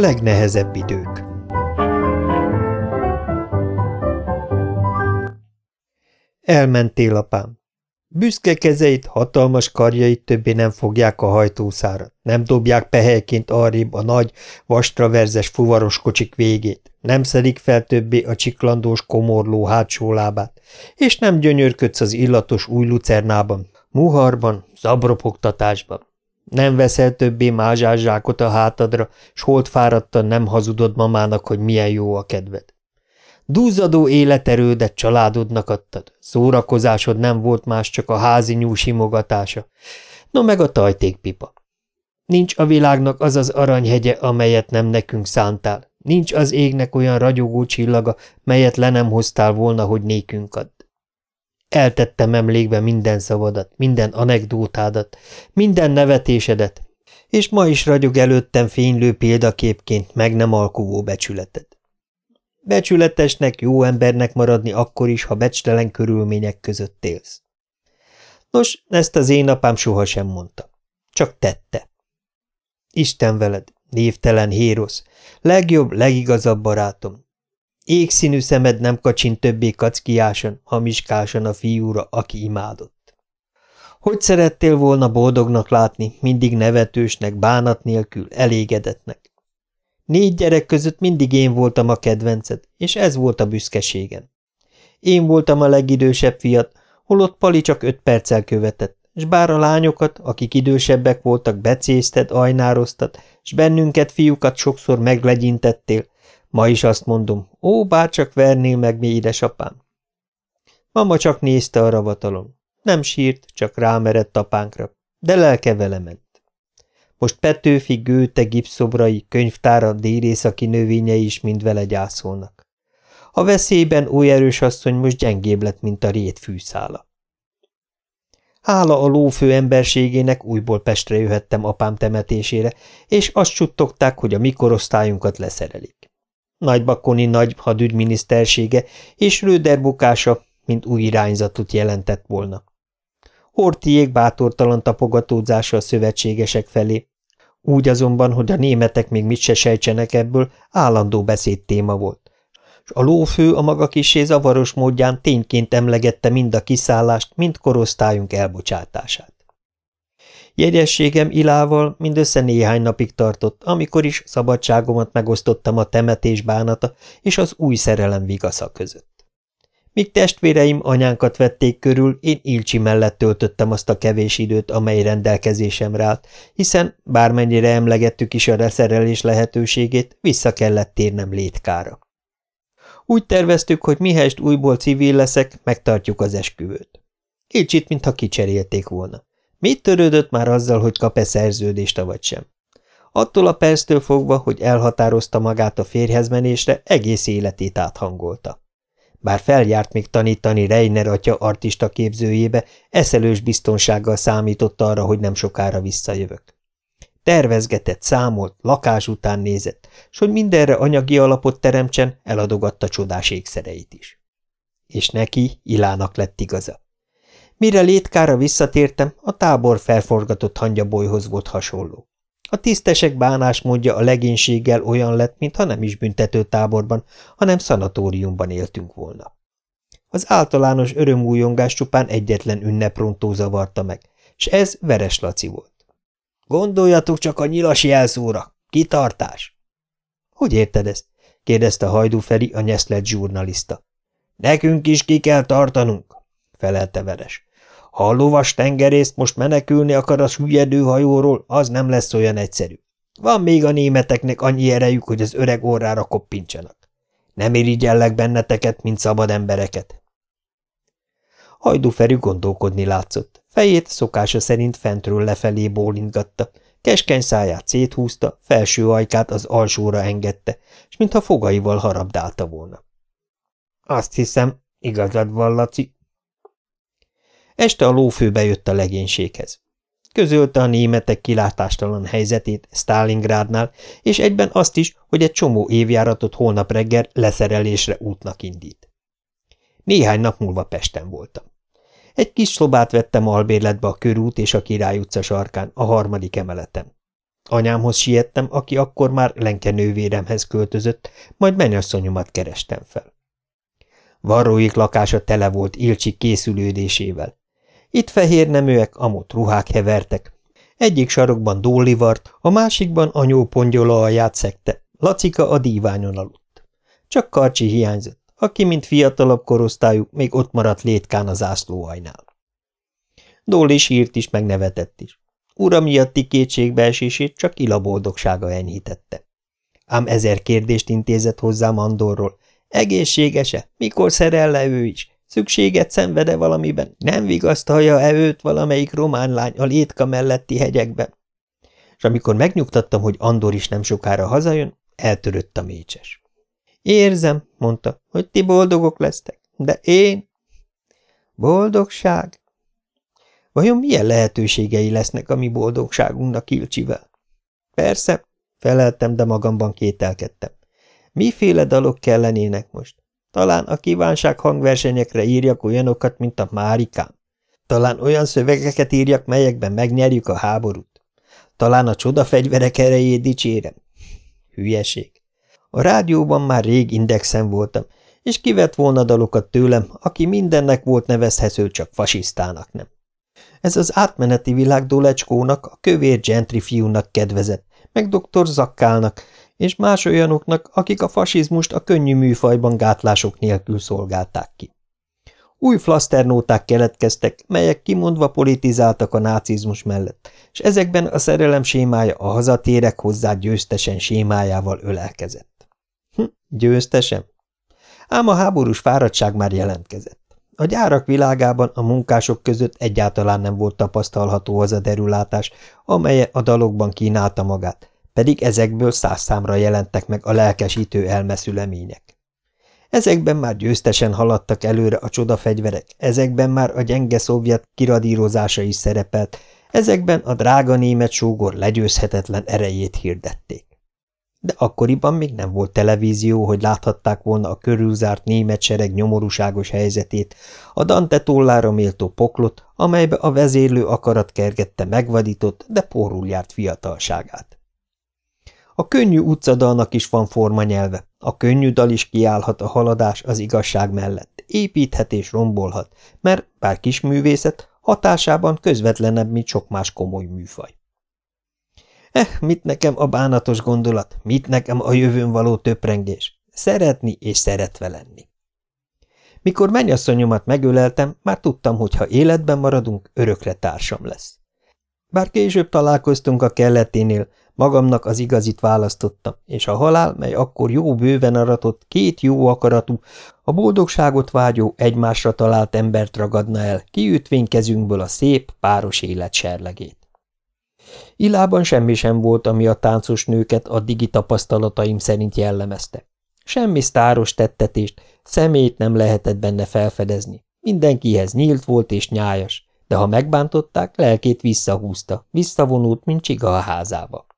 legnehezebb idők Elmentél, apám. Büszke kezeit, hatalmas karjait többé nem fogják a hajtószárat, nem dobják pehelyként arrébb a nagy, vastraverzes fuvaros kocsik végét, nem szedik fel többé a csiklandós komorló hátsó lábát, és nem gyönyörködsz az illatos új lucernában, muharban, zabropogtatásban. Nem veszel többé mázsászsákot a hátadra, s fáradtan nem hazudod mamának, hogy milyen jó a kedved. Duzzadó életerődet családodnak adtad, szórakozásod nem volt más, csak a házi nyú simogatása. No meg a tajtékpipa. Nincs a világnak az az aranyhegye, amelyet nem nekünk szántál. Nincs az égnek olyan ragyogó csillaga, melyet le nem hoztál volna, hogy nékünk add. Eltettem emlékbe minden szavadat, minden anekdótádat, minden nevetésedet, és ma is ragyog előttem fénylő példaképként meg nem alkuvó becsületed. Becsületesnek, jó embernek maradni akkor is, ha becstelen körülmények között élsz. Nos, ezt az én apám sohasem mondta. Csak tette. Isten veled, névtelen hérosz, legjobb, legigazabb barátom. Égszínű szemed nem kacsint többé kackiásan, hamiskásan a fiúra, aki imádott. Hogy szerettél volna boldognak látni, mindig nevetősnek, bánat nélkül, elégedetnek? Négy gyerek között mindig én voltam a kedvenced, és ez volt a büszkeségem. Én voltam a legidősebb fiat, holott Pali csak öt perccel követett, s bár a lányokat, akik idősebbek voltak, becézted, ajnároztat, s bennünket, fiúkat sokszor meglegyintettél, ma is azt mondom, ó, bárcsak vernél meg mi édesapám. Mama csak nézte a ravatalon. Nem sírt, csak rámerett apánkra, de lelke vele ment. Most Petőfi, Gőte, gipszobrai, könyvtára, dérészaki növényei is mind vele gyászolnak. A veszélyben új erős asszony most gyengébb lett, mint a rét fűszála. Hála a lófő emberségének újból Pestre jöhettem apám temetésére, és azt suttogták, hogy a mikorosztályunkat leszerelik. Nagybakoni nagy hadügyminisztersége és Röder bukása, mint új irányzatot jelentett volna. Hortiék bátortalan tapogatózása a szövetségesek felé, úgy azonban, hogy a németek még mit se sejtsenek ebből, állandó beszéd téma volt. És a lófő a maga kisé zavaros módján tényként emlegette mind a kiszállást, mind korosztályunk elbocsátását. Jegyességem Ilával mindössze néhány napig tartott, amikor is szabadságomat megosztottam a temetés bánata és az új szerelem vigasza között. Míg testvéreim anyánkat vették körül, én Ilcsi mellett töltöttem azt a kevés időt, amely rendelkezésemre állt, hiszen bármennyire emlegettük is a reszerelés lehetőségét, vissza kellett térnem létkára. Úgy terveztük, hogy mihelyest újból civil leszek, megtartjuk az esküvőt. Ilcsit, mintha kicserélték volna. Mit törődött már azzal, hogy kap-e szerződést, vagy sem? Attól a perctől fogva, hogy elhatározta magát a férjhezmenésre, egész életét áthangolta. Bár feljárt még tanítani Reiner atya artista képzőjébe, eszelős biztonsággal számított arra, hogy nem sokára visszajövök. Tervezgetett, számolt, lakás után nézett, s hogy mindenre anyagi alapot teremtsen, eladogatta csodás ékszereit is. És neki, Ilának lett igaza. Mire létkára visszatértem, a tábor felforgatott hangyabolyhoz volt hasonló. A tisztesek bánásmódja a legénységgel olyan lett, mintha nem is büntető táborban, hanem szanatóriumban éltünk volna. Az általános örömújongás csupán egyetlen ünneprontó zavarta meg, és ez Veres Laci volt. Gondoljatok csak a nyilas jelszóra! Kitartás! Hogy érted ezt? kérdezte Hajdú Feri, a nyeszlet zsurnalista. Nekünk is ki kell tartanunk, felelte Veres. Ha a lovas tengerészt most menekülni akar a süllyedő hajóról, az nem lesz olyan egyszerű. Van még a németeknek annyi erejük, hogy az öreg orrára koppintsanak. Nem irigyellek benneteket, mint szabad embereket. Hajdúferű gondolkodni látszott. Fejét szokása szerint fentről lefelé bólintgatta, keskeny száját széthúzta, felső ajkát az alsóra engedte, és mintha fogaival harabdálta volna. Azt hiszem, igazad van, Laci, Este a lófő bejött a legénységhez. Közölte a németek kilátástalan helyzetét Stalingrádnál, és egyben azt is, hogy egy csomó évjáratot holnap reggel leszerelésre útnak indít. Néhány nap múlva Pesten voltam. Egy kis szobát vettem albérletbe a körút és a Király utca sarkán, a harmadik emeleten. Anyámhoz siettem, aki akkor már lenke nővéremhez költözött, majd menyasszonyomat kerestem fel. Varróik lakása tele volt Ilcsik készülődésével. Itt fehér neműek, amott ruhák hevertek. Egyik sarokban Dólivart, a másikban anyó pongyola alját szekte, Lacika a díványon aludt. Csak Karcsi hiányzott, aki, mint fiatalabb korosztályú, még ott maradt létkán az zászlóajnál. Dóli sírt is, megnevetett is. Ura miatti kétségbeesését csak Ila boldogsága enyhítette. Ám ezer kérdést intézett hozzám Andorról. Egészséges-e? Mikor szerel le ő is? Szükséget szenvede valamiben? Nem vigasztalja-e őt valamelyik román lány a létka melletti hegyekben? És amikor megnyugtattam, hogy Andor is nem sokára hazajön, eltörött a mécses. Érzem, mondta, hogy ti boldogok lesztek, de én... Boldogság? Vajon milyen lehetőségei lesznek a mi boldogságunknak Kilcsivel? Persze, feleltem, de magamban kételkedtem. Miféle dalok kellenének most? Talán a kívánság hangversenyekre írjak olyanokat, mint a Márikám. Talán olyan szövegeket írjak, melyekben megnyerjük a háborút. Talán a csodafegyverek erejét dicsérem. Hülyeség. A rádióban már rég indexen voltam, és kivett volna dalokat tőlem, aki mindennek volt nevezhető, csak fasisztának nem. Ez az átmeneti világ Dolecskónak, a kövér gentry fiúnak kedvezett, meg dr. Zakkálnak, és más olyanoknak, akik a fasizmust a könnyű műfajban gátlások nélkül szolgálták ki. Új flaszternóták keletkeztek, melyek kimondva politizáltak a nácizmus mellett, és ezekben a szerelem sémája a hazatérek hozzá győztesen sémájával ölelkezett. Hm, győztesen? Ám a háborús fáradtság már jelentkezett. A gyárak világában a munkások között egyáltalán nem volt tapasztalható az a derülátás, amelye a dalokban kínálta magát, pedig ezekből száz számra jelentek meg a lelkesítő elmeszülemények. Ezekben már győztesen haladtak előre a csodafegyverek, ezekben már a gyenge szovjet kiradírozása is szerepelt, ezekben a drága német sógor legyőzhetetlen erejét hirdették de akkoriban még nem volt televízió, hogy láthatták volna a körülzárt német sereg nyomorúságos helyzetét, a Dante tollára méltó poklot, amelybe a vezérlő akarat kergette megvadított, de porul járt fiatalságát. A könnyű utcadalnak is van formanyelve, a könnyű dal is kiállhat a haladás az igazság mellett, építhet és rombolhat, mert bár kis művészet, hatásában közvetlenebb, mint sok más komoly műfaj. Eh, mit nekem a bánatos gondolat, mit nekem a jövőn való töprengés. Szeretni és szeretve lenni. Mikor mennyasszonyomat megöleltem, már tudtam, hogy ha életben maradunk, örökre társam lesz. Bár később találkoztunk a kelleténél, magamnak az igazit választottam, és a halál, mely akkor jó bőven aratott, két jó akaratú, a boldogságot vágyó, egymásra talált embert ragadna el, kiütvén kezünkből a szép, páros élet serlegét. Ilában semmi sem volt, ami a táncos nőket addigi tapasztalataim szerint jellemezte. Semmi sztáros tettetést, szemét nem lehetett benne felfedezni. Mindenkihez nyílt volt és nyájas, de ha megbántották, lelkét visszahúzta, visszavonult, mint csiga a házába.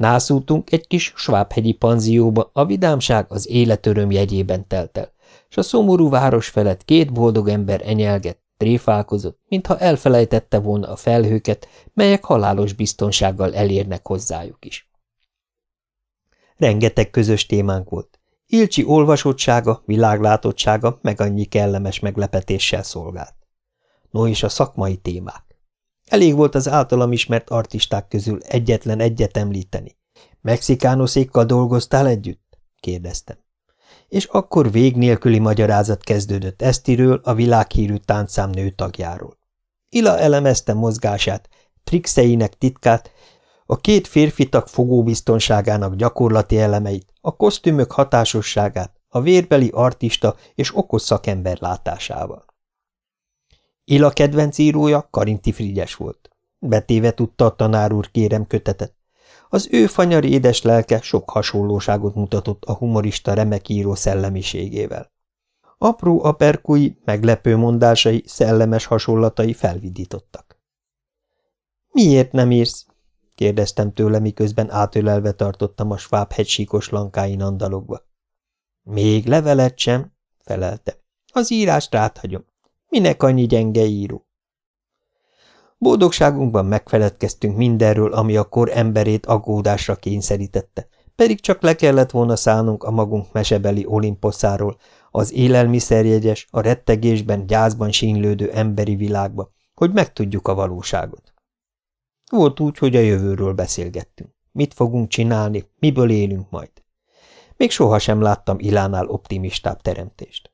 Nászultunk egy kis svábhegyi panzióba, a vidámság az életöröm jegyében telt el, s a szomorú város felett két boldog ember enyelgett, tréfálkozott, mintha elfelejtette volna a felhőket, melyek halálos biztonsággal elérnek hozzájuk is. Rengeteg közös témánk volt. Ilcsi olvasottsága, világlátottsága meg annyi kellemes meglepetéssel szolgált. No és a szakmai témák. Elég volt az általam ismert artisták közül egyetlen egyet említeni. Mexikánoszékkal dolgoztál együtt? kérdeztem és akkor vég nélküli magyarázat kezdődött Esztiről, a világhírű táncszám nő tagjáról. Ila elemezte mozgását, trixeinek titkát, a két férfi tag fogóbiztonságának gyakorlati elemeit, a kosztümök hatásosságát, a vérbeli artista és okos szakember látásával. Ila kedvenc írója Karinti Frigyes volt. Betéve tudta a tanár úr kérem kötetet. Az ő fanyar édes lelke sok hasonlóságot mutatott a humorista remekíró szellemiségével. Apró aperkui, meglepő mondásai, szellemes hasonlatai felvidítottak. – Miért nem írsz? – kérdeztem tőle, miközben átölelve tartottam a sváb hegysíkos lankáin andalogva. – Még levelet sem – felelte. – Az írást ráthagyom. Minek annyi gyenge író? Boldogságunkban megfeledkeztünk mindenről, ami a kor emberét aggódásra kényszerítette, pedig csak le kellett volna szállnunk a magunk mesebeli olimposzáról, az élelmiszerjegyes, a rettegésben, gyászban sínlődő emberi világba, hogy megtudjuk a valóságot. Volt úgy, hogy a jövőről beszélgettünk. Mit fogunk csinálni, miből élünk majd. Még sohasem láttam Ilánál optimistább teremtést.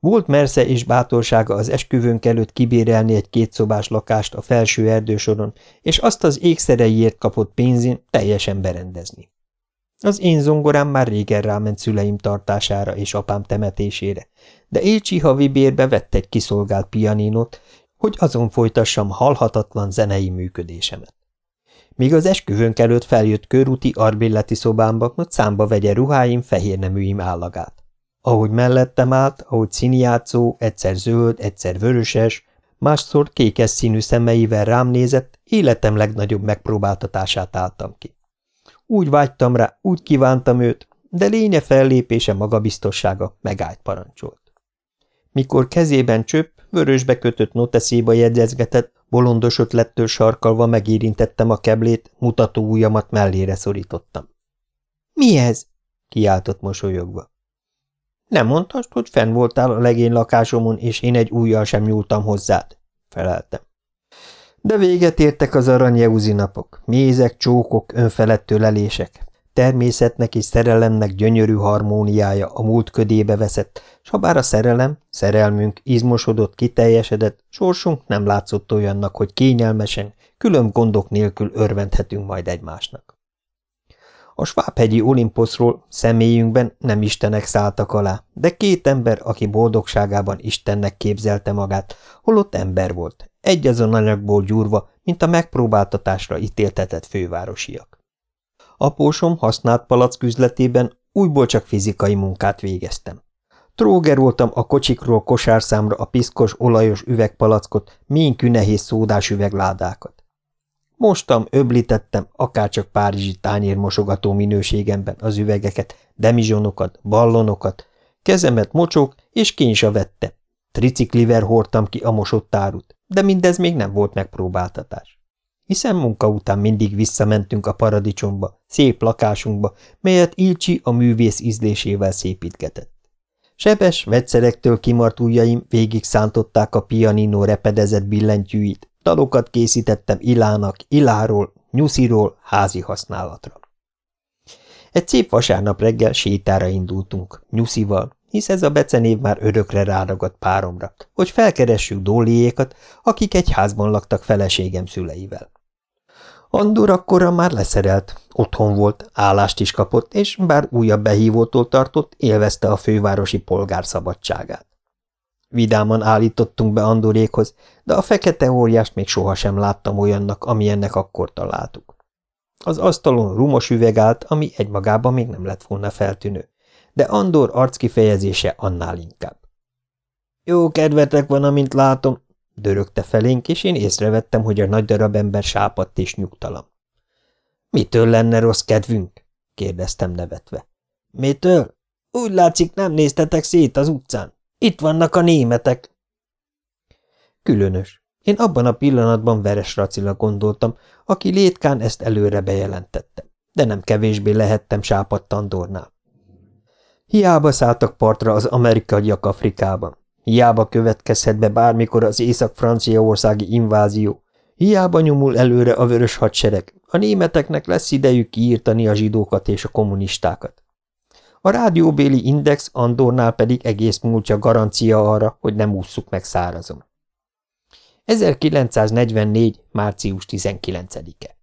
Volt mersze és bátorsága az esküvőnk előtt kibérelni egy kétszobás lakást a felső erdősoron, és azt az égszereiért kapott pénzén teljesen berendezni. Az én zongorám már régen ráment szüleim tartására és apám temetésére, de Écsi havi bérbe vett egy kiszolgált pianinot, hogy azon folytassam halhatatlan zenei működésemet. Míg az esküvőnk előtt feljött körúti arbilleti szobámba, hogy számba vegye ruháim, fehér neműim állagát. Ahogy mellettem állt, ahogy színjátszó, egyszer zöld, egyszer vöröses, másszor kékes színű szemeivel rám nézett, életem legnagyobb megpróbáltatását álltam ki. Úgy vágytam rá, úgy kívántam őt, de lénye fellépése magabiztossága megállt parancsolt. Mikor kezében csöpp, vörösbe kötött noteszéba jegyezgetett, bolondos ötlettől sarkalva megérintettem a keblét, mutató ujjamat mellére szorítottam. – Mi ez? – kiáltott mosolyogva. – Nem mondtast, hogy fenn voltál a legény lakásomon, és én egy ujjal sem nyúltam hozzád? – feleltem. De véget értek az aranyjeuzi napok, mézek, csókok, önfeledtő lelések. Természetnek és szerelemnek gyönyörű harmóniája a múlt ködébe veszett, s ha bár a szerelem, szerelmünk izmosodott, kiteljesedett, sorsunk nem látszott olyannak, hogy kényelmesen, külön gondok nélkül örvendhetünk majd egymásnak. A svábhegyi Olimposzról személyünkben nem istenek szálltak alá, de két ember, aki boldogságában Istennek képzelte magát, holott ember volt, egyazon anyagból gyúrva, mint a megpróbáltatásra ítéltetett fővárosiak. Apósom használt palack üzletében újból csak fizikai munkát végeztem. Trógeroltam a kocsikról kosárszámra a piszkos, olajos üvegpalackot, ménkű nehéz szódás üvegládákat. Mostam, öblítettem, akárcsak párizsi tányérmosogató minőségemben az üvegeket, demizsonokat, ballonokat, kezemet mocsok és kénysa vette. Tricikliver hordtam ki a mosott árut, de mindez még nem volt megpróbáltatás. Hiszen munka után mindig visszamentünk a paradicsomba, szép lakásunkba, melyet Ilcsi a művész ízlésével szépítgetett. Sebes, vegyszerektől kimart ujjaim végig szántották a pianino repedezett billentyűit, dalokat készítettem Ilának, Iláról, Nyusziról házi használatra. Egy szép vasárnap reggel sétára indultunk, Nyuszival, hisz ez a becenév már örökre ráragadt páromra, hogy felkeressük Dóliékat, akik egy házban laktak feleségem szüleivel. Andor akkorra már leszerelt, otthon volt, állást is kapott, és bár újabb behívótól tartott, élvezte a fővárosi polgár szabadságát. Vidáman állítottunk be Andorékhoz, de a fekete óriást még sohasem láttam olyannak, amilyennek akkor találtuk. Az asztalon rumos üveg állt, ami egymagában még nem lett volna feltűnő, de Andor arckifejezése annál inkább. Jó kedvetek van, amint látom, dörögte felénk, és én észrevettem, hogy a nagy darab ember sápadt és nyugtalan. Mitől lenne rossz kedvünk? kérdeztem nevetve. Mitől? Úgy látszik, nem néztetek szét az utcán. Itt vannak a németek. Különös. Én abban a pillanatban Veres Racila gondoltam, aki létkán ezt előre bejelentette, de nem kevésbé lehettem sápadt Andornál. Hiába szálltak partra az amerikaiak Afrikában, hiába következhet be bármikor az észak-franciaországi invázió, hiába nyomul előre a vörös hadsereg, a németeknek lesz idejük kiírtani a zsidókat és a kommunistákat. A rádióbéli index Andornál pedig egész múltja garancia arra, hogy nem ússzuk meg szárazon. 1944. március 19-e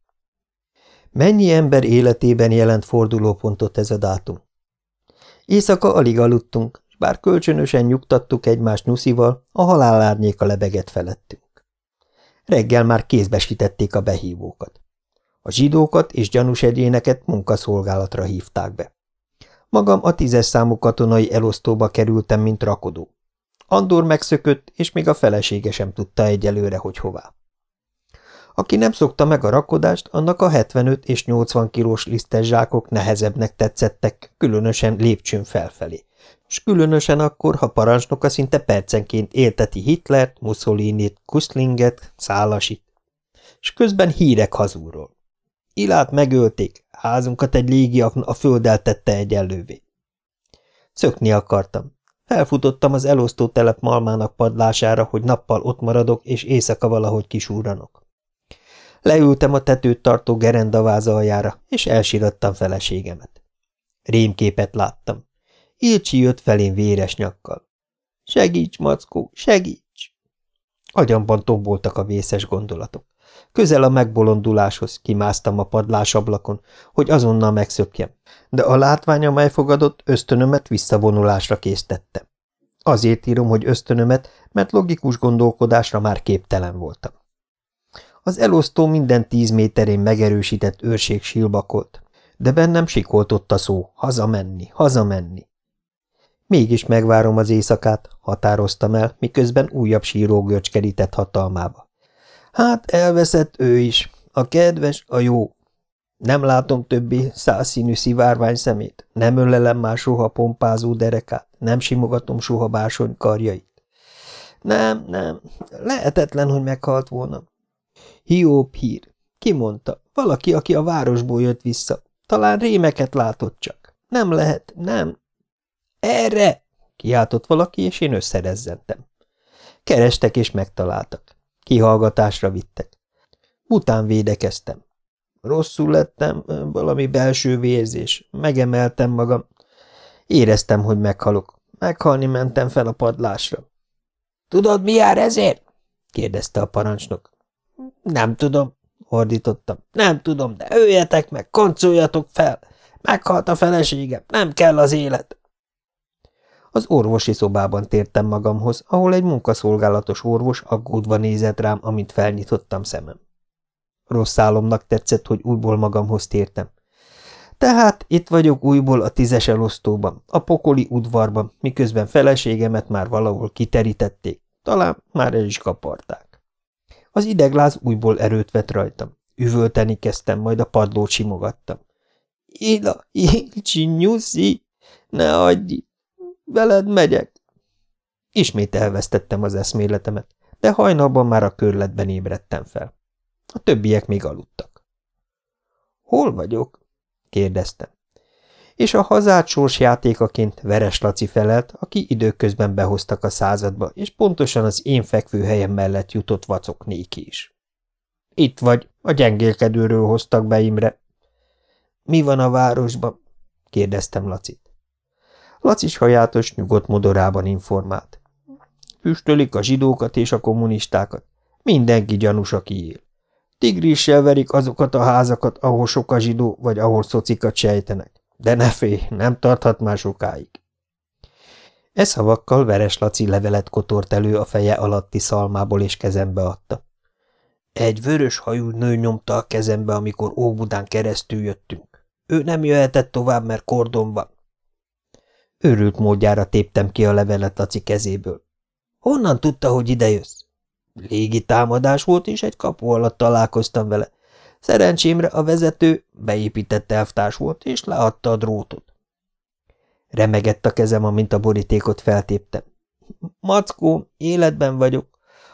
Mennyi ember életében jelent fordulópontot ez a dátum? Éjszaka alig aludtunk, és bár kölcsönösen nyugtattuk egymást nyuszival, a halálárnyéka lebegett felettünk. Reggel már kézbesítették a behívókat. A zsidókat és gyanús egyéneket munkaszolgálatra hívták be. Magam a tízes számú katonai elosztóba kerültem, mint rakodó. Andor megszökött, és még a felesége sem tudta egyelőre, hogy hová. Aki nem szokta meg a rakodást, annak a 75 és 80 kilós lisztes zsákok nehezebbnek tetszettek, különösen lépcsőn felfelé. És különösen akkor, ha parancsnoka szinte percenként élteti Hitlert, Mussolinit, Kuszlinget, Szálasit. s közben hírek hazúról. Ilát megölték, házunkat egy légiakna a földdel tette egyenlővé. Szökni akartam. Felfutottam az elosztó telep malmának padlására, hogy nappal ott maradok, és éjszaka valahogy kisúranok. Leültem a tetőt tartó gerendaváza aljára, és elsirattam feleségemet. Rémképet láttam. Ilcsi jött felén véres nyakkal. Segíts, mackó, segíts! Agyamban tomboltak a vészes gondolatok. Közel a megbolonduláshoz kimásztam a padlásablakon, hogy azonnal megszökjem, de a látvány, amely fogadott, ösztönömet visszavonulásra késztette. Azért írom, hogy ösztönömet, mert logikus gondolkodásra már képtelen voltam. Az elosztó minden tíz méterén megerősített őrség silbakolt, de bennem sikoltott a szó, hazamenni, hazamenni. Mégis megvárom az éjszakát, határoztam el, miközben újabb sírógörcs kerített hatalmába. Hát elveszett ő is, a kedves, a jó. Nem látom többé százszínű szivárvány szemét, nem ölelem már soha pompázó derekát, nem simogatom soha bársony karjait. Nem, nem, lehetetlen, hogy meghalt volna. Hióp hír. Ki mondta? Valaki, aki a városból jött vissza. Talán rémeket látott csak. Nem lehet, nem. Erre! Kiáltott valaki, és én összerezzentem. Kerestek és megtaláltak. Kihallgatásra vittek. Után védekeztem. Rosszul lettem, valami belső vérzés. Megemeltem magam. Éreztem, hogy meghalok. Meghalni mentem fel a padlásra. – Tudod, mi jár ezért? – kérdezte a parancsnok. – Nem tudom – ordítottam. – Nem tudom, de öljetek meg, koncoljatok fel! Meghalt a feleségem, nem kell az élet! Az orvosi szobában tértem magamhoz, ahol egy munkaszolgálatos orvos aggódva nézett rám, amint felnyitottam szemem. Rossz álomnak tetszett, hogy újból magamhoz tértem. Tehát itt vagyok újból a tízes elosztóban, a pokoli udvarban, miközben feleségemet már valahol kiterítették, talán már el is kaparták. Az idegláz újból erőt vett rajtam. Üvölteni kezdtem, majd a padlót simogattam. – Ila, Ilcsi, nyuszi, ne adj Veled megyek. Ismét elvesztettem az eszméletemet, de hajnalban már a körletben ébredtem fel. A többiek még aludtak. Hol vagyok? kérdeztem. És a hazát sorsjátékaként Veres Laci felelt, aki időközben behoztak a századba, és pontosan az én fekvőhelyem mellett jutott vacok néki is. Itt vagy, a gyengélkedőről hoztak be Imre. Mi van a városban? kérdeztem Lacit. Laci sajátos, nyugodt modorában informált. Füstölik a zsidókat és a kommunistákat. Mindenki gyanús, aki él. Tigrissel verik azokat a házakat, ahol sok a zsidó, vagy ahol szocikat sejtenek. De ne félj, nem tarthat már sokáig. E szavakkal Veres Laci levelet kotort elő a feje alatti szalmából, és kezembe adta. Egy vörös hajú nő nyomta a kezembe, amikor Óbudán keresztül jöttünk. Ő nem jöhetett tovább, mert kordonban. Őrült módjára téptem ki a levelet Laci kezéből. Honnan tudta, hogy ide jössz? Légi támadás volt, és egy kapu alatt találkoztam vele. Szerencsémre a vezető beépített elvtárs volt, és leadta a drótot. Remegett a kezem, amint a borítékot feltéptem. Mackó, életben vagyok.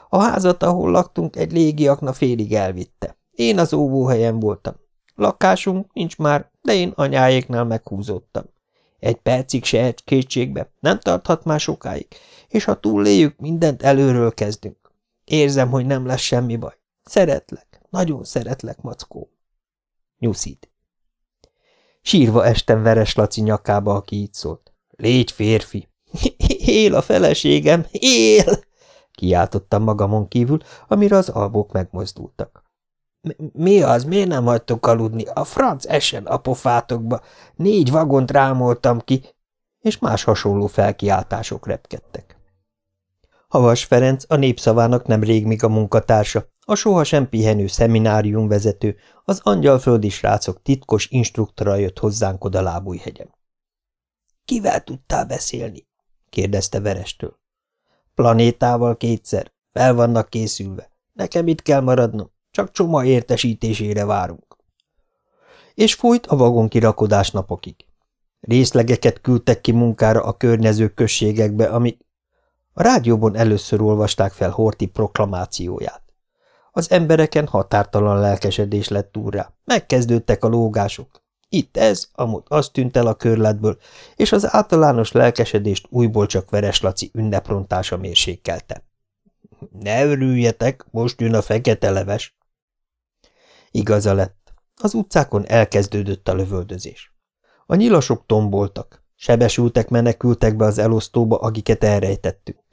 A házat, ahol laktunk, egy légiakna félig elvitte. Én az óvóhelyen voltam. Lakásunk nincs már, de én anyáéknál meghúzódtam. Egy percig se egy kétségbe, nem tarthat már sokáig, és ha túlléljük, mindent előről kezdünk. Érzem, hogy nem lesz semmi baj. Szeretlek, nagyon szeretlek, mackó. Nyuszít. Sírva estem Veres Laci nyakába, aki így szólt. Légy férfi! Él a feleségem, él! Kiáltottam magamon kívül, amire az albók megmozdultak. Mi az, miért nem hagytok aludni? A franc esen a pofátokba. Négy vagont rámoltam ki, és más hasonló felkiáltások repkedtek. Havas Ferenc a népszavának nem rég még a munkatársa, a sohasem pihenő szemináriumvezető, az angyalföldi srácok titkos instruktora jött hozzánk oda lábújhegyen. – Kivel tudtál beszélni? – kérdezte Verestől. – Planétával kétszer. Fel vannak készülve. Nekem itt kell maradnom. Csak csoma értesítésére várunk. És folyt a vagon kirakodás napokig. Részlegeket küldtek ki munkára a környező községekbe, amik a rádióban először olvasták fel Horti proklamációját. Az embereken határtalan lelkesedés lett úrrá. Megkezdődtek a lógások. Itt ez, amúgy az tűnt el a körletből, és az általános lelkesedést újból csak Vereslaci ünneprontása mérsékelte. Ne örüljetek, most jön a fekete leves. Igaza lett. Az utcákon elkezdődött a lövöldözés. A nyilasok tomboltak, sebesültek menekültek be az elosztóba, akiket elrejtettünk.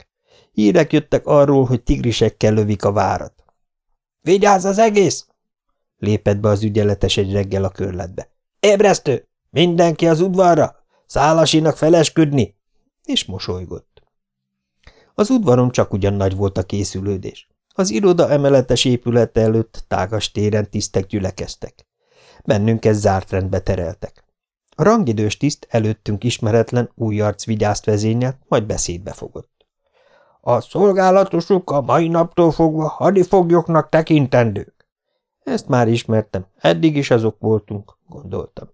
Hírek jöttek arról, hogy tigrisekkel lövik a várat. – Vigyázz az egész! – lépett be az ügyeletes egy reggel a körletbe. – Ébresztő! Mindenki az udvarra! Szálasinak felesküdni! És mosolygott. Az udvaron csak ugyan nagy volt a készülődés. Az iroda emeletes épülete előtt tágas téren tisztek gyülekeztek. Bennünket zárt rendbe tereltek. A rangidős tiszt előttünk ismeretlen új arc vigyázt vezényel, majd beszédbe fogott. A szolgálatosuk a mai naptól fogva hadifoglyoknak tekintendők. Ezt már ismertem, eddig is azok voltunk, gondoltam.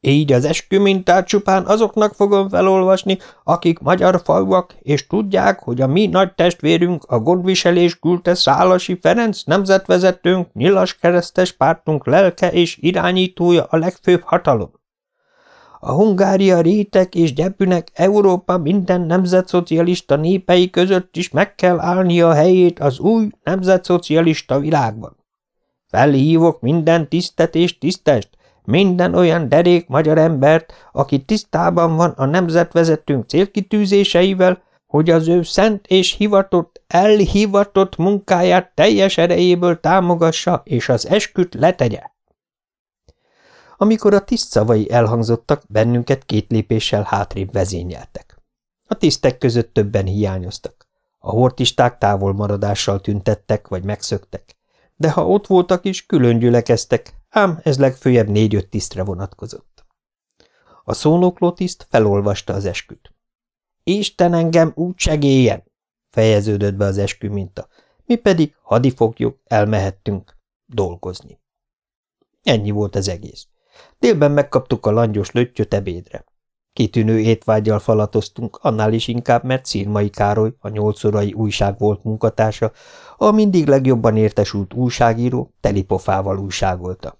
Így az eskümintát csupán azoknak fogom felolvasni, akik magyar falvak, és tudják, hogy a mi nagy testvérünk, a gondviselés küldte Szálasi Ferenc nemzetvezetőnk, nyilas keresztes pártunk lelke és irányítója a legfőbb hatalom. A Hungária rétek és gyepünek Európa minden nemzetszocialista népei között is meg kell állnia a helyét az új nemzetszocialista világban. Felhívok minden tisztet és tisztest, minden olyan derék magyar embert, aki tisztában van a nemzetvezetőnk célkitűzéseivel, hogy az ő szent és hivatott, elhivatott munkáját teljes erejéből támogassa és az esküt letegye. Amikor a tiszt szavai elhangzottak, bennünket két lépéssel hátrébb vezényeltek. A tisztek között többen hiányoztak. A hortisták távolmaradással tüntettek vagy megszöktek, de ha ott voltak is, külön gyülekeztek, ám ez legfőjebb négy-öt tisztre vonatkozott. A szónokló tiszt felolvasta az esküt. Isten engem úgy segéljen! fejeződött be az eskü minta. Mi pedig hadifogjuk, elmehettünk dolgozni. Ennyi volt az egész. Délben megkaptuk a langyos löttyöt ebédre. Kitűnő étvágyal falatoztunk, annál is inkább, mert Szirmai Károly, a nyolcorai újság volt munkatársa, a mindig legjobban értesült újságíró telipofával újságolta.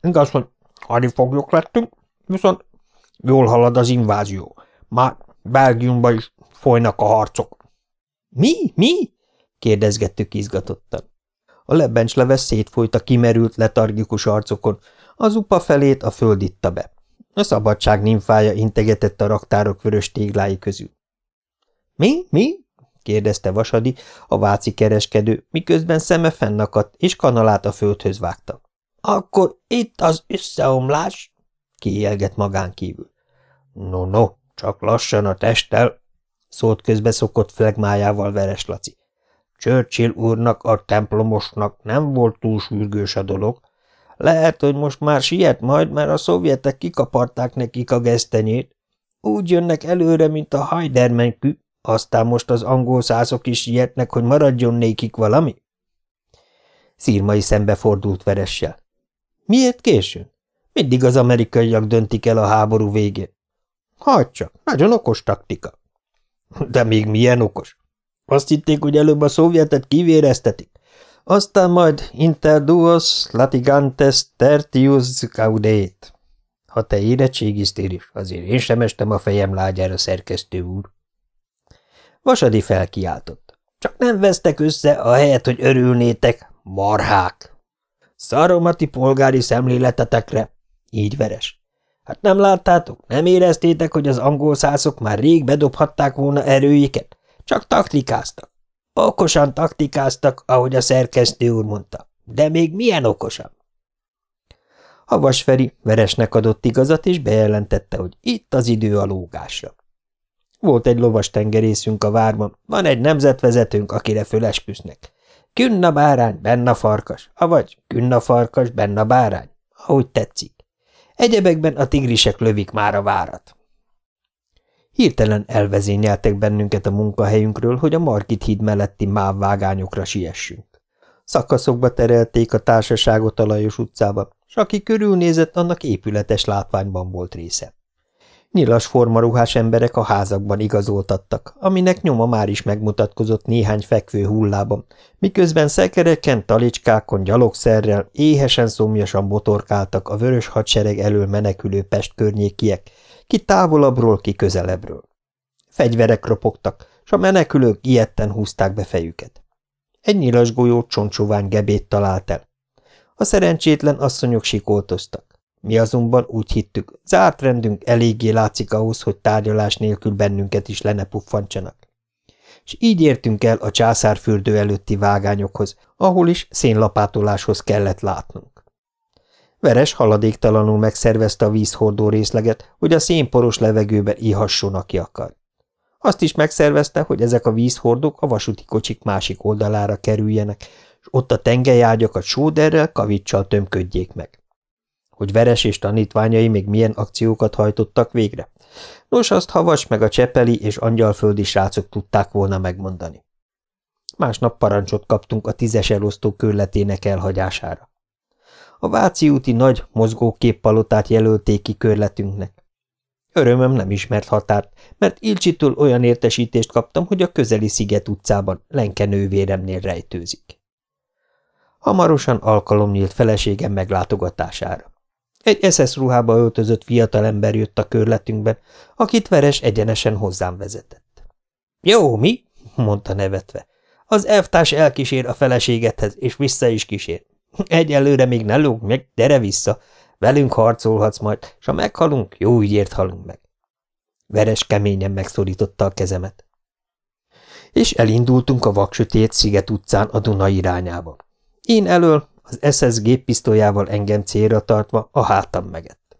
Igaz, hogy hadifoglyok lettünk, viszont jól halad az invázió. Már Belgiumban is folynak a harcok. Mi? Mi? kérdezgettük izgatottan. A lebencsleves szétfolyt a kimerült, letargikus arcokon, az upa felét a föld itta be. A szabadság nimfája integetett a raktárok vörös téglái közül. – Mi? Mi? – kérdezte Vasadi, a váci kereskedő, miközben szeme fennakadt, és kanalát a földhöz vágta. – Akkor itt az összeomlás? – kijelgett magán kívül. – No, no, csak lassan a testtel – szólt közbe szokott flegmájával Veres Laci. Churchill úrnak, a templomosnak nem volt túl sürgős a dolog, lehet, hogy most már siet majd, mert a szovjetek kikaparták nekik a gesztenyét. Úgy jönnek előre, mint a hajdermenkű, aztán most az angol szászok is sietnek, hogy maradjon nékik valami? Szírmai szembefordult veressel. Miért későn? Mindig az amerikaiak döntik el a háború végén. Hagyd csak, nagyon okos taktika. De még milyen okos? Azt hitték, hogy előbb a szovjetet kivéreztetik, aztán majd inter duos latigantes tertius gaudét. Ha te érettségiztél is, azért én sem estem a fejem lágyára, szerkesztő úr. Vasadi felkiáltott. Csak nem vesztek össze, a helyet, hogy örülnétek, marhák. Szaromati polgári szemléletetekre. Így veres. Hát nem láttátok, nem éreztétek, hogy az angol szászok már rég bedobhatták volna erőiket? Csak taktikáztak. Okosan taktikáztak, ahogy a szerkesztő úr mondta. De még milyen okosan? Havas Feri veresnek adott igazat, és bejelentette, hogy itt az idő a lógásra. Volt egy lovas tengerészünk a várban, van egy nemzetvezetőnk, akire fölesküsznek. Künna bárány, benna farkas, avagy künna farkas, benna bárány, ahogy tetszik. Egyebekben a tigrisek lövik már a várat. Hirtelen elvezényeltek bennünket a munkahelyünkről, hogy a Markit híd melletti máv vágányokra siessünk. Szakaszokba terelték a társaságot a Lajos utcába, s aki körülnézett, annak épületes látványban volt része. Nyilas formaruhás emberek a házakban igazoltattak, aminek nyoma már is megmutatkozott néhány fekvő hullában, miközben szekereken, talicskákon, gyalogszerrel, éhesen szomjasan botorkáltak a vörös hadsereg elől menekülő Pest környékiek, ki távolabbról, ki közelebbről. Fegyverek ropogtak, s a menekülők ilyetten húzták be fejüket. Egy nyilas golyó csontsóvány gebét talált el. A szerencsétlen asszonyok sikoltoztak. Mi azonban úgy hittük, zárt rendünk eléggé látszik ahhoz, hogy tárgyalás nélkül bennünket is lene puffantsanak. És így értünk el a császárfürdő előtti vágányokhoz, ahol is szénlapátoláshoz kellett látnunk. Veres haladéktalanul megszervezte a vízhordó részleget, hogy a szénporos levegőben ihasson, aki akar. Azt is megszervezte, hogy ezek a vízhordók a vasúti kocsik másik oldalára kerüljenek, és ott a tengellyágyakat sóderrel, kavicsal tömködjék meg. Hogy Veres és tanítványai még milyen akciókat hajtottak végre? Nos, azt Havas meg a Csepeli és Angyalföldi srácok tudták volna megmondani. Másnap parancsot kaptunk a tízes elosztó körletének elhagyására. A Váci úti nagy mozgóképpalotát jelölték ki körletünknek. Örömöm nem ismert határt, mert Ilcsitől olyan értesítést kaptam, hogy a közeli Sziget utcában Lenke rejtőzik. Hamarosan alkalom nyílt feleségem meglátogatására. Egy SS ruhába öltözött fiatalember jött a körletünkben, akit Veres egyenesen hozzám vezetett. – Jó, mi? – mondta nevetve. – Az elvtárs elkísér a feleségethez, és vissza is kísér. Egyelőre még ne lóg meg, gyere vissza, velünk harcolhatsz majd, s ha meghalunk, jó ügyért halunk meg. Veres keményen megszorította a kezemet. És elindultunk a vaksötét Sziget utcán a Duna irányába. Én elől, az SS géppisztolyával engem célra tartva a hátam megett.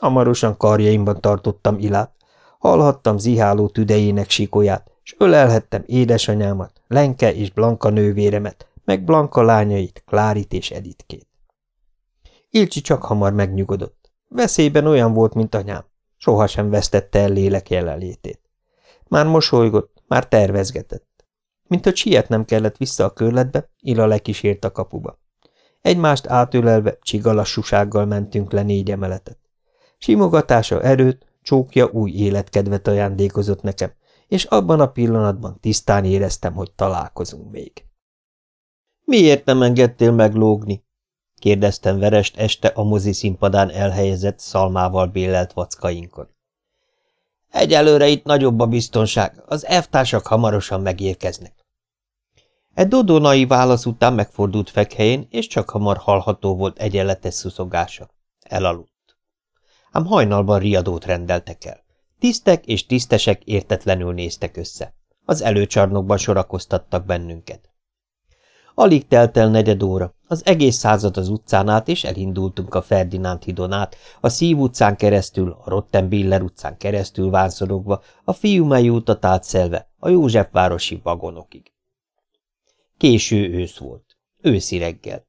Hamarosan karjaimban tartottam Ilát, hallhattam ziháló tüdejének síkolyát, és ölelhettem édesanyámat, Lenke és Blanka nővéremet, meg Blanka lányait, Klárit és Editkét. Ilcsi csak hamar megnyugodott. Veszélyben olyan volt, mint anyám. Sohasem vesztette el lélek jelenlétét. Már mosolygott, már tervezgetett. Mint hogy sietnem kellett vissza a körletbe, Ila lekísért a kapuba. Egymást átölelve csigalassúsággal mentünk le négy emeletet. Simogatása erőt, csókja új életkedvet ajándékozott nekem, és abban a pillanatban tisztán éreztem, hogy találkozunk még. Miért nem engedtél meglógni? kérdeztem Verest este a mozi színpadán elhelyezett szalmával bélelt vackainkon. Egyelőre itt nagyobb a biztonság, az elvtársak hamarosan megérkeznek. Egy dodonai válasz után megfordult fekhelyén, és csak hamar hallható volt egyenletes szuszogása. Elaludt. Ám hajnalban riadót rendeltek el. Tisztek és tisztesek értetlenül néztek össze. Az előcsarnokban sorakoztattak bennünket. Alig telt el negyed óra, az egész század az utcán át, és elindultunk a Ferdinánd hidon át, a Szív utcán keresztül, a Rottenbiller utcán keresztül vánszorogva, a Fiumei útat átszelve, a Józsefvárosi vagonokig. Késő ősz volt. Őszi reggel.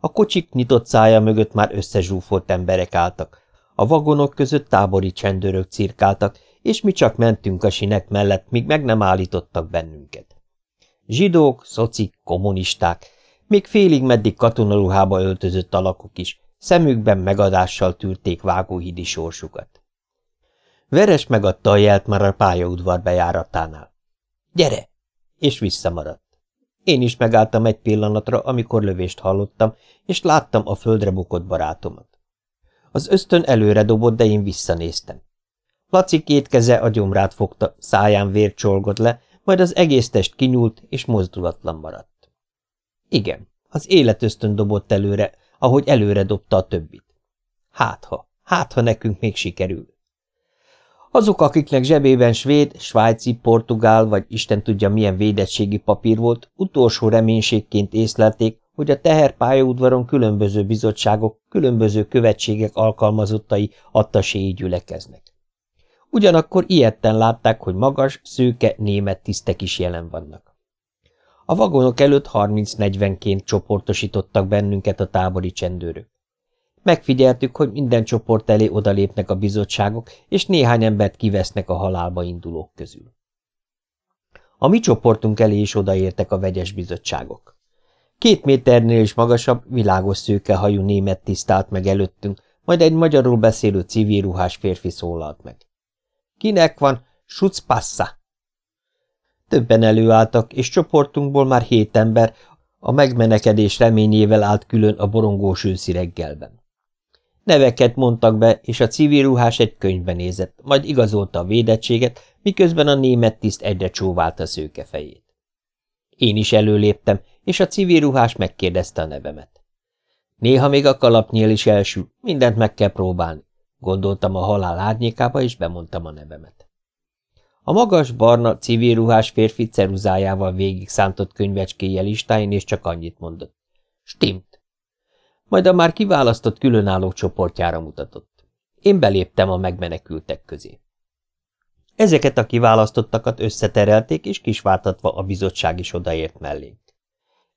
A kocsik nyitott szája mögött már összezsúfolt emberek álltak. A vagonok között tábori csendőrök cirkáltak, és mi csak mentünk a sinek mellett, míg meg nem állítottak bennünket. Zsidók, szocik, kommunisták, még félig meddig katonaruhába öltözött alakok is, szemükben megadással tűrték vágóhidi sorsukat. Veres megadta a jelt már a pályaudvar bejáratánál. – Gyere! – és visszamaradt. Én is megálltam egy pillanatra, amikor lövést hallottam, és láttam a földre bukott barátomat. Az ösztön előre dobott, de én visszanéztem. Laci két keze a gyomrát fogta, száján vér csolgott le, majd az egész test kinyúlt, és mozdulatlan maradt. Igen, az életösztön dobott előre, ahogy előre dobta a többit. Hátha, hátha nekünk még sikerül. Azok, akiknek zsebében svéd, svájci, portugál vagy Isten tudja milyen védettségi papír volt, utolsó reménységként észlelték, hogy a teherpályaudvaron különböző bizottságok, különböző követségek alkalmazottai attaséi gyülekeznek. Ugyanakkor ilyetten látták, hogy magas, szőke német tisztek is jelen vannak. A vagonok előtt 30-40-ként csoportosítottak bennünket a tábori csendőrök. Megfigyeltük, hogy minden csoport elé odalépnek a bizottságok, és néhány embert kivesznek a halálba indulók közül. A mi csoportunk elé is odaértek a vegyes bizottságok. Két méternél is magasabb, világos szőkehajú német tisztált meg előttünk, majd egy magyarul beszélő civil ruhás férfi szólalt meg. Kinek van Schutzpassa? Többen előálltak, és csoportunkból már hét ember a megmenekedés reményével állt külön a borongós őszi reggelben. Neveket mondtak be, és a civil ruhás egy könyvbe nézett, majd igazolta a védettséget, miközben a német tiszt egyre csóválta szőke fejét. Én is előléptem, és a civil ruhás megkérdezte a nevemet. Néha még a kalapnyél is elsül, mindent meg kell próbálni. Gondoltam a halál árnyékába, és bemondtam a nevemet. A magas, barna, civil ruhás férfi ceruzájával végig szántott könyvecskéje listáin, és csak annyit mondott. Stimmt. Majd a már kiválasztott különálló csoportjára mutatott. Én beléptem a megmenekültek közé. Ezeket a kiválasztottakat összeterelték, és kisváltatva a bizottság is odaért mellénk.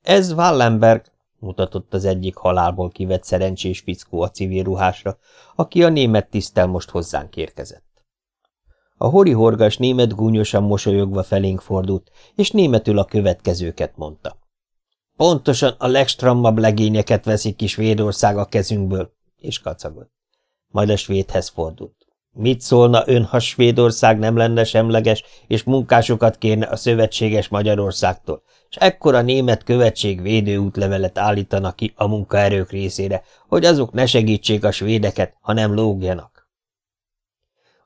Ez Wallenberg, mutatott az egyik halálból kivett szerencsés fickó a civil ruhásra, aki a német tisztel most hozzánk érkezett. A hori horgas német gúnyosan mosolyogva felénk fordult, és németül a következőket mondta. Pontosan a legstrammabb legényeket veszik ki Svédország a kezünkből, és kacagott. Majd a svédhez fordult. Mit szólna ön, ha Svédország nem lenne semleges, és munkásokat kérne a szövetséges Magyarországtól, és ekkora német követség védőútlevelet állítanak ki a munkaerők részére, hogy azok ne segítsék a svédeket, hanem lógjanak.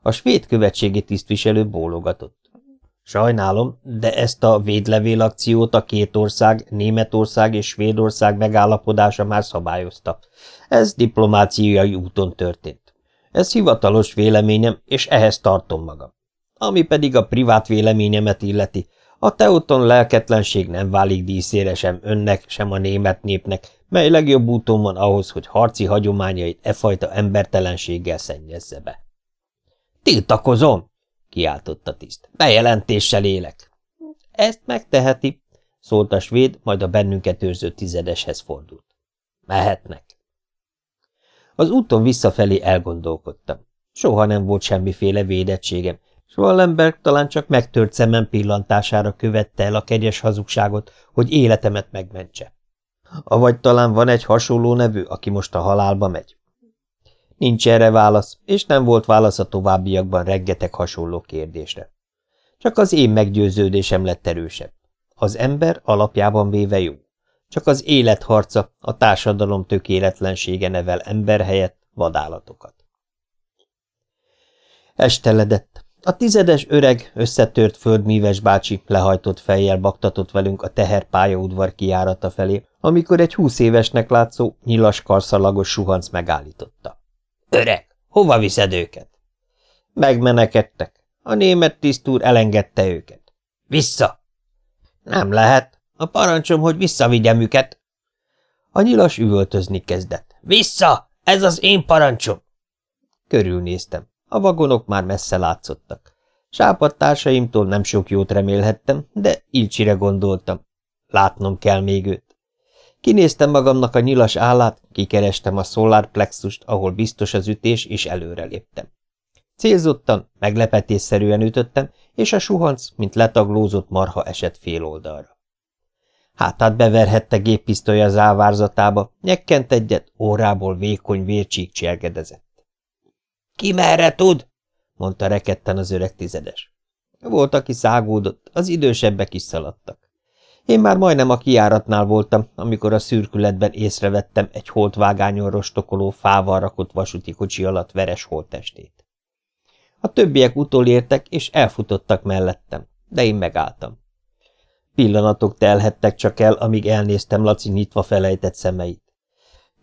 A svéd követségi tisztviselő bólogatott. Sajnálom, de ezt a védlevélakciót a két ország, Németország és Svédország megállapodása már szabályozta. Ez diplomáciai úton történt. Ez hivatalos véleményem, és ehhez tartom magam. Ami pedig a privát véleményemet illeti, a Teuton lelketlenség nem válik díszére sem önnek, sem a német népnek, mely legjobb úton van ahhoz, hogy harci hagyományait e fajta embertelenséggel szennyezze be. Tiltakozom! kiáltott a tiszt. Bejelentéssel élek. Ezt megteheti, szólt a svéd, majd a bennünket őrző tizedeshez fordult. Mehetnek. Az úton visszafelé elgondolkodtam. Soha nem volt semmiféle védettségem, s Wallenberg talán csak megtört szemem pillantására követte el a kegyes hazugságot, hogy életemet megmentse. Avagy talán van egy hasonló nevű, aki most a halálba megy? Nincs erre válasz, és nem volt válasz a továbbiakban reggetek hasonló kérdésre. Csak az én meggyőződésem lett erősebb. Az ember alapjában véve jó. Csak az életharca, a társadalom tökéletlensége nevel ember helyett vadállatokat. Esteledett. A tizedes öreg, összetört földmíves bácsi lehajtott fejjel baktatott velünk a teherpályaudvar kijárata felé, amikor egy húsz évesnek látszó, nyilas karszalagos suhanc megállította. – Öreg, hova viszed őket? Megmenekedtek. A német tisztúr elengedte őket. – Vissza! – Nem lehet. A parancsom, hogy visszavigyem őket. A nyilas üvöltözni kezdett. Vissza! Ez az én parancsom! Körülnéztem. A vagonok már messze látszottak. Sápadt társaimtól nem sok jót remélhettem, de Ilcsire gondoltam. Látnom kell még őt. Kinéztem magamnak a nyilas állát, kikerestem a szolárplexust, ahol biztos az ütés, és előreléptem. Célzottan, meglepetésszerűen ütöttem, és a suhanc, mint letaglózott marha esett fél oldalra. Hátát beverhette géppisztoly az ávárzatába, nyekkent egyet, órából vékony vércsík cselgedezett. – Ki merre tud? – mondta rekedten az öreg tizedes. Volt, aki szágódott, az idősebbek is szaladtak. Én már majdnem a kiáratnál voltam, amikor a szürkületben észrevettem egy holtvágányon rostokoló, fával rakott vasúti kocsi alatt veres holttestét. A többiek utolértek, és elfutottak mellettem, de én megálltam. Pillanatok telhettek csak el, amíg elnéztem Laci nyitva felejtett szemeit.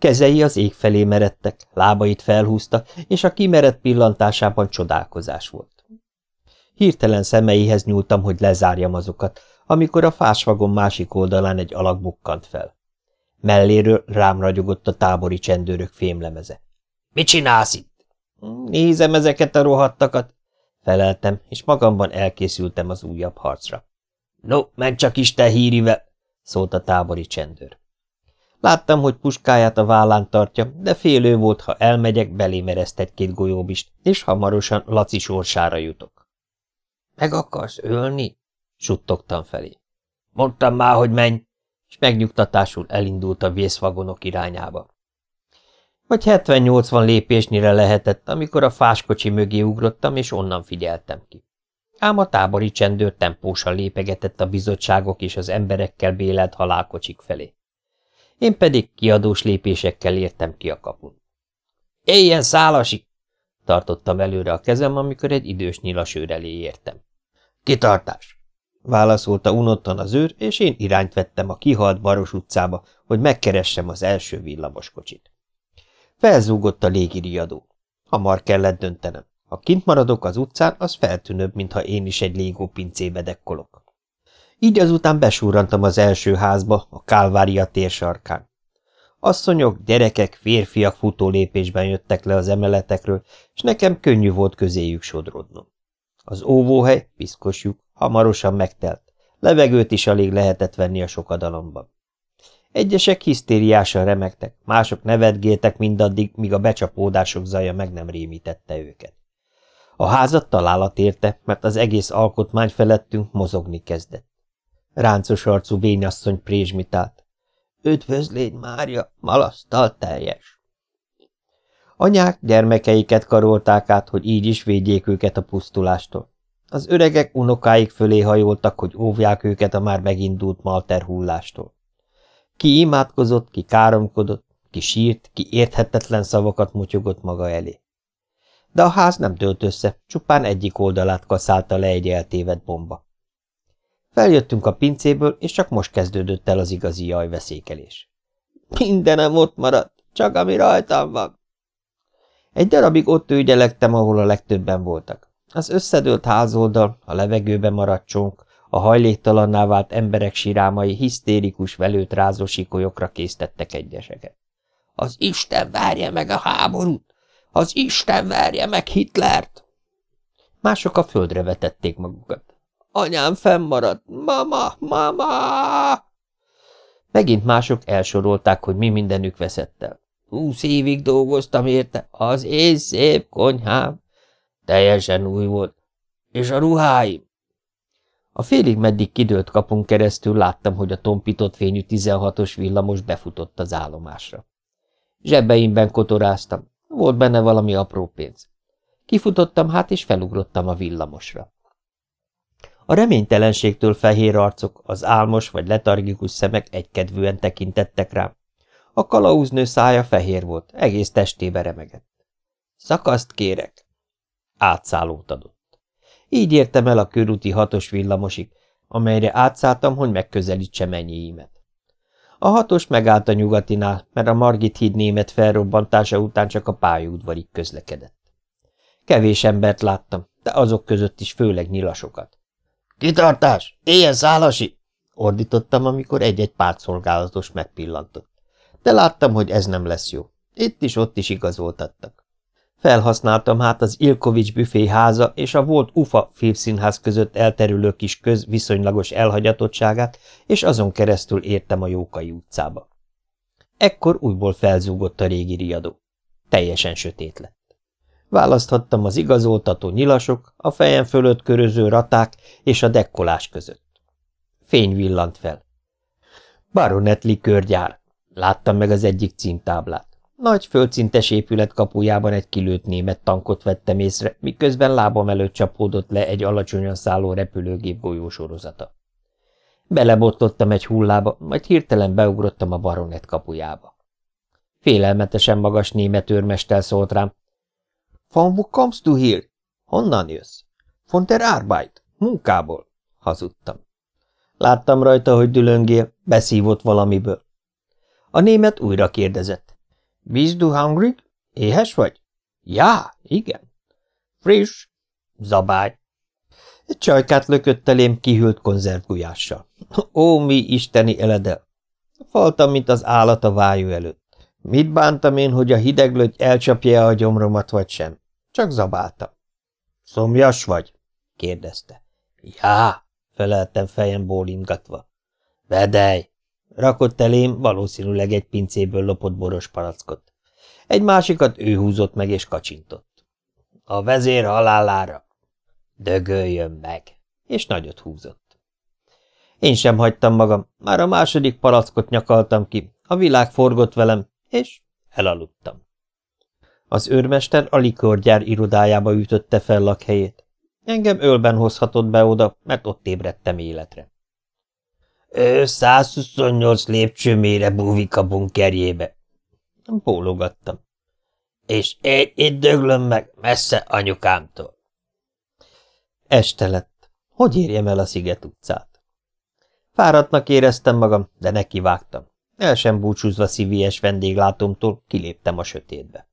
Kezei az ég felé meredtek, lábait felhúzta, és a kimerett pillantásában csodálkozás volt. Hirtelen szemeihez nyúltam, hogy lezárjam azokat, amikor a fásvagon másik oldalán egy alak bukkant fel. Melléről rám ragyogott a tábori csendőrök fémlemeze. – Mit csinálsz itt? – Nézem ezeket a rohadtakat! – feleltem, és magamban elkészültem az újabb harcra. No, menj csak Isten hírivel, szólt a tábori csendőr. Láttam, hogy puskáját a vállán tartja, de félő volt, ha elmegyek, belém egy-két golyóbist, és hamarosan Laci sorsára jutok. Meg akarsz ölni? suttogtam felé. Mondtam már, hogy menj, és megnyugtatásul elindult a vészvagonok irányába. Vagy 70-80 lépésnyire lehetett, amikor a fáskocsi mögé ugrottam, és onnan figyeltem ki. Ám a tábori csendőr tempósan lépegetett a bizottságok és az emberekkel bélelt halálkocsik felé. Én pedig kiadós lépésekkel értem ki a kapun. – Éljen szálasi! – tartottam előre a kezem, amikor egy idős nyilasőr elé értem. – Kitartás! – válaszolta unottan az őr, és én irányt vettem a kihalt Baros utcába, hogy megkeressem az első villamoskocsit. Felzúgott a légiriadó. Hamar kellett döntenem. Ha kint maradok az utcán, az feltűnőbb, mintha én is egy légó pincébe dekkolok. Így azután besúrantam az első házba, a Kálvária térsarkán. Asszonyok, gyerekek, férfiak futó lépésben jöttek le az emeletekről, és nekem könnyű volt közéjük sodrodnom. Az óvóhely, piszkosjuk, hamarosan megtelt. Levegőt is alig lehetett venni a sokadalomban. Egyesek hisztériásan remektek, mások nevetgéltek mindaddig, míg a becsapódások zaja meg nem rémítette őket. A házat találat érte, mert az egész alkotmány felettünk mozogni kezdett. Ráncos arcú vényasszony prézsmitált. Üdvözlégy, Mária, malasztal teljes! Anyák gyermekeiket karolták át, hogy így is védjék őket a pusztulástól. Az öregek unokáik fölé hajoltak, hogy óvják őket a már megindult malter hullástól. Ki imádkozott, ki káromkodott, ki sírt, ki érthetetlen szavakat motyogott maga elé. De a ház nem tölt össze, csupán egyik oldalát kaszálta le egy eltévedt bomba. Feljöttünk a pincéből, és csak most kezdődött el az igazi jajveszékelés. Mindenem ott maradt, csak ami rajtam van. Egy darabig ott ügyelegtem, ahol a legtöbben voltak. Az összedőlt házoldal, a levegőbe maradt csonk, a hajléktalanná vált emberek sirámai hisztérikus velőt rázó késztettek egyeseket. Az Isten várja meg a háborút! Az Isten verje meg Hitlert! Mások a földre vetették magukat. Anyám fennmaradt! Mama! Mama! Megint mások elsorolták, hogy mi mindenük veszett el. Húsz évig dolgoztam érte, az én szép konyhám. Teljesen új volt. És a ruháim? A félig meddig kidőlt kapunk keresztül láttam, hogy a tompított fényű 16-os villamos befutott az állomásra. Zsebeimben kotoráztam, volt benne valami apró pénz. Kifutottam hát, és felugrottam a villamosra. A reménytelenségtől fehér arcok, az álmos vagy letargikus szemek egykedvűen tekintettek rám. A kalauznő szája fehér volt, egész testébe remegett. Szakaszt kérek! Átszállót adott. Így értem el a körúti hatos villamosig, amelyre átszálltam, hogy megközelítse mennyiimet. A hatos megállt a nyugatinál, mert a Margit híd német felrobbantása után csak a pályaudvarig közlekedett. Kevés embert láttam, de azok között is főleg nyilasokat. – Kitartás! Éljen szálasi! – ordítottam, amikor egy-egy pártszolgálatos megpillantott. De láttam, hogy ez nem lesz jó. Itt is, ott is igazoltattak. Felhasználtam hát az Ilkovics büfé háza és a volt UFA filmszínház között elterülő kis köz viszonylagos elhagyatottságát, és azon keresztül értem a Jókai utcába. Ekkor újból felzúgott a régi riadó. Teljesen sötét lett. Választhattam az igazoltató nyilasok, a fejem fölött köröző raták és a dekkolás között. Fény villant fel. Baronet likörgyár. Láttam meg az egyik címtáblát. Nagy földszintes épület kapujában egy kilőtt német tankot vettem észre, miközben lábam előtt csapódott le egy alacsonyan szálló repülőgép golyósorozata. Belebottottam egy hullába, majd hirtelen beugrottam a baronet kapujába. Félelmetesen magas német őrmestel szólt rám. – Von wo kommst du hier? Honnan jössz? – Von der Arbeit. Munkából. Hazudtam. Láttam rajta, hogy dülöngél, beszívott valamiből. A német újra kérdezett. Bist du hungry? Éhes vagy? Já, igen. Friss? Zabály. Egy csajkát lökött elém kihűlt konzervgulyással. Ó, mi isteni eledel! Faltam, mint az állat a vájú előtt. Mit bántam én, hogy a hideglögy elcsapja a gyomromat, vagy sem? Csak zabáltam. Szomjas vagy? kérdezte. Já, feleltem fejem bólingatva. Vedej! Rakott elém valószínűleg egy pincéből lopott boros palackot. Egy másikat ő húzott meg és kacsintott. A vezér halálára. Dögöljön meg! És nagyot húzott. Én sem hagytam magam, már a második palackot nyakaltam ki, a világ forgott velem, és elaludtam. Az őrmester a likörgyár irodájába ütötte fel lakhelyét. Engem ölben hozhatott be oda, mert ott ébredtem életre. Ő 128 lépcső mélyre búvik a bunkerjébe. Bólogattam. És én itt döglöm meg, messze anyukámtól. Este lett. Hogy érjem el a Sziget utcát? Fáradtnak éreztem magam, de nekivágtam. El sem búcsúzva szívies vendéglátomtól kiléptem a sötétbe.